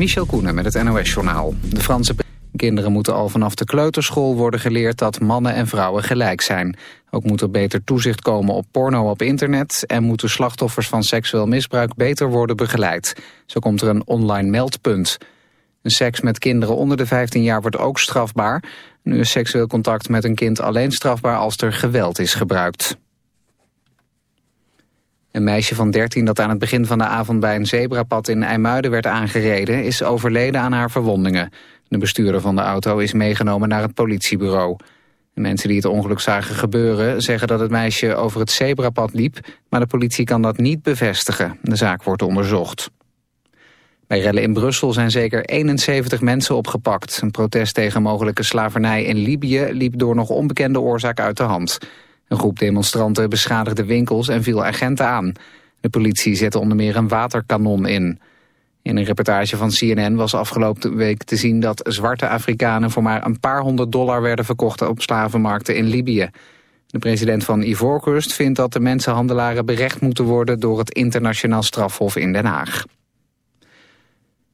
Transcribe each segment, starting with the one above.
Michel Koenen met het NOS-journaal. De Franse kinderen moeten al vanaf de kleuterschool worden geleerd dat mannen en vrouwen gelijk zijn. Ook moet er beter toezicht komen op porno op internet... en moeten slachtoffers van seksueel misbruik beter worden begeleid. Zo komt er een online meldpunt. Een seks met kinderen onder de 15 jaar wordt ook strafbaar. Nu is seksueel contact met een kind alleen strafbaar als er geweld is gebruikt. Een meisje van 13 dat aan het begin van de avond bij een zebrapad in IJmuiden werd aangereden... is overleden aan haar verwondingen. De bestuurder van de auto is meegenomen naar het politiebureau. De mensen die het ongeluk zagen gebeuren zeggen dat het meisje over het zebrapad liep... maar de politie kan dat niet bevestigen. De zaak wordt onderzocht. Bij rellen in Brussel zijn zeker 71 mensen opgepakt. Een protest tegen mogelijke slavernij in Libië liep door nog onbekende oorzaak uit de hand... Een groep demonstranten beschadigde winkels en viel agenten aan. De politie zette onder meer een waterkanon in. In een reportage van CNN was afgelopen week te zien dat zwarte Afrikanen voor maar een paar honderd dollar werden verkocht op slavenmarkten in Libië. De president van Ivoorkust vindt dat de mensenhandelaren berecht moeten worden door het internationaal strafhof in Den Haag.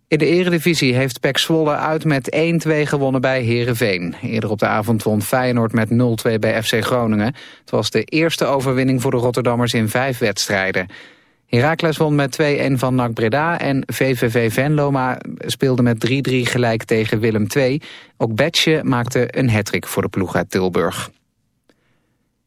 In de eredivisie heeft Pek Zwolle uit met 1-2 gewonnen bij Herenveen. Eerder op de avond won Feyenoord met 0-2 bij FC Groningen. Het was de eerste overwinning voor de Rotterdammers in vijf wedstrijden. Heracles won met 2-1 van NAC Breda en VVV Venlo speelde met 3-3 gelijk tegen Willem II. Ook Betje maakte een hattrick voor de ploeg uit Tilburg.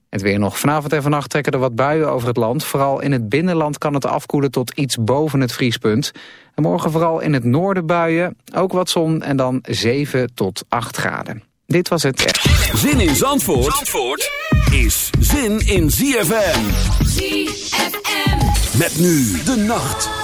Het weer nog. Vanavond en vannacht trekken er wat buien over het land. Vooral in het binnenland kan het afkoelen tot iets boven het vriespunt. En morgen vooral in het noorden buien. Ook wat zon en dan 7 tot 8 graden. Dit was het. Zin in Zandvoort, Zandvoort is zin in ZFM. ZFM. Met nu de nacht.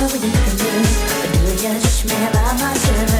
Cały dzień ten Gdy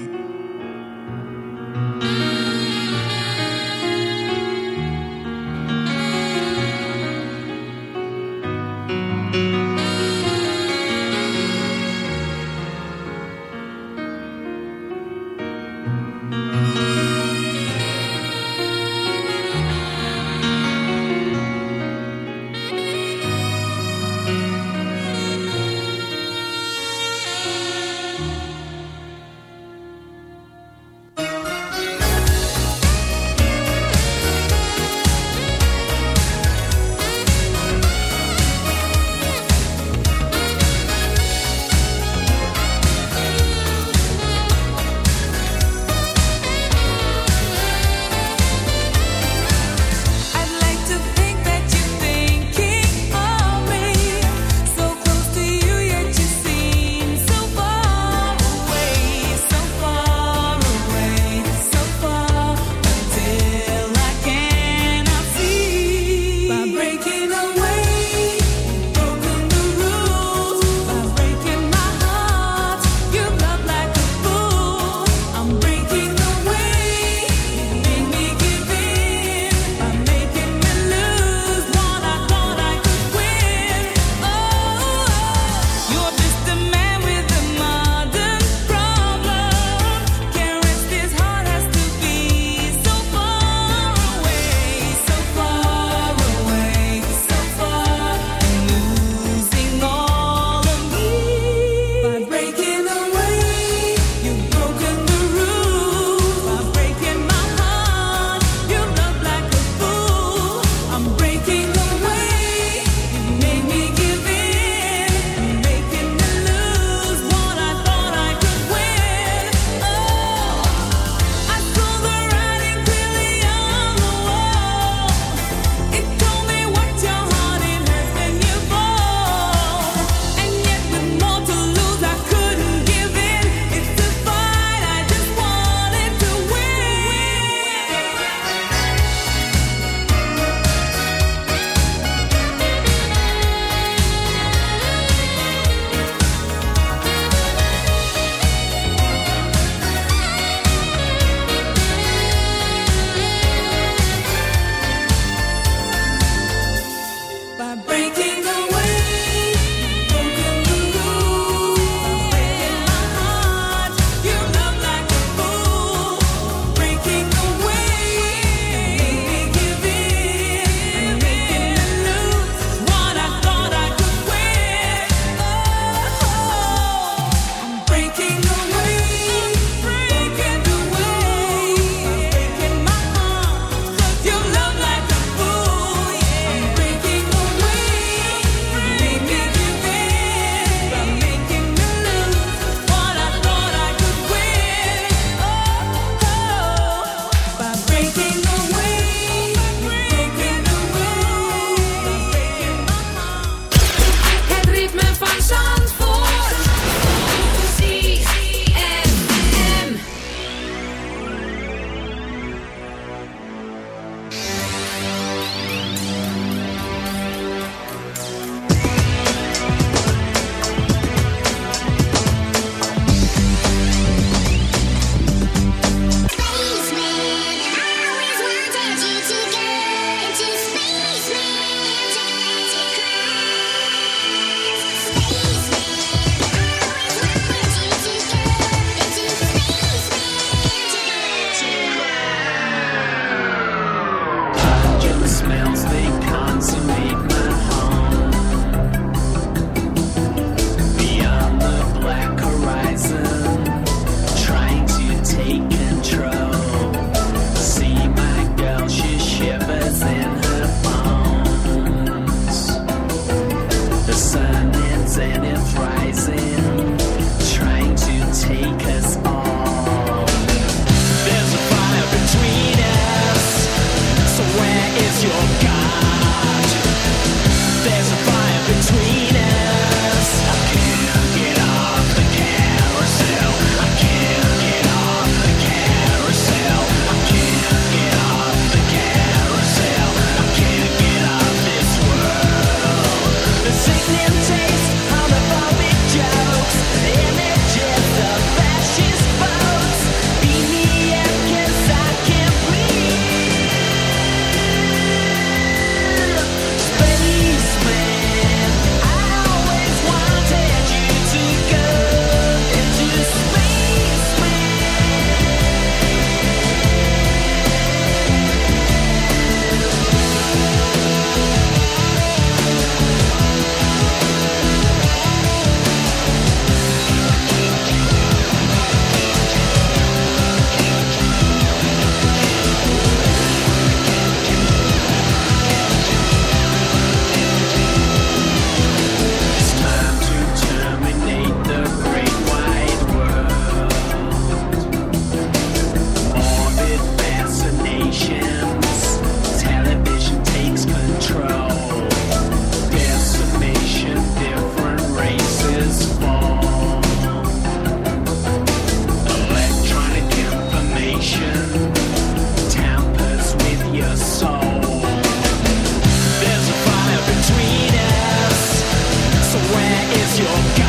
is your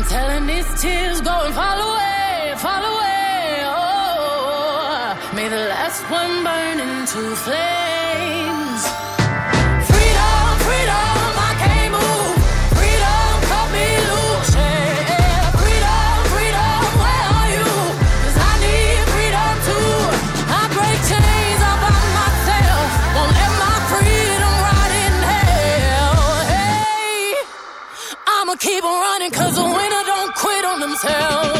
I'm telling these tears, go and fall away, fall away. Oh, may the last one burn into flames. Freedom, freedom, I can't move. Freedom, cut me loose. Freedom, freedom, where are I need freedom too. I break chains all by myself. Won't let my freedom rot in hell. Hey, I'ma keep on running myself.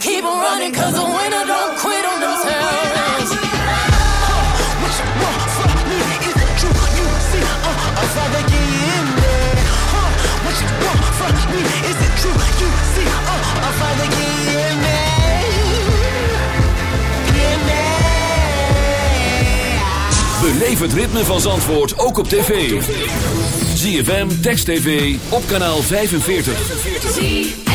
Keep on running cause the winner don't quit on themselves. Is it true? See, me? Is it true? See, het ritme van Zandvoort ook op tv. ZFM, Text TV, op kanaal 45.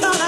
thought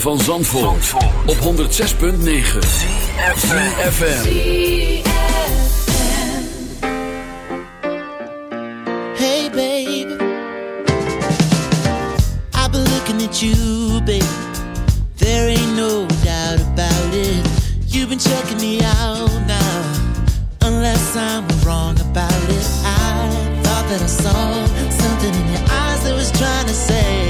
van Zandvoort, op 106.9 CFFM Hey, baby. I've been looking at you, baby. There ain't no doubt about it. You've been checking me out now. Unless I'm wrong about it. I thought that I saw something in your eyes that was trying to say,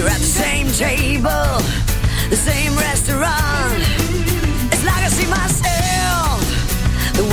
You're at the same table, the same restaurant.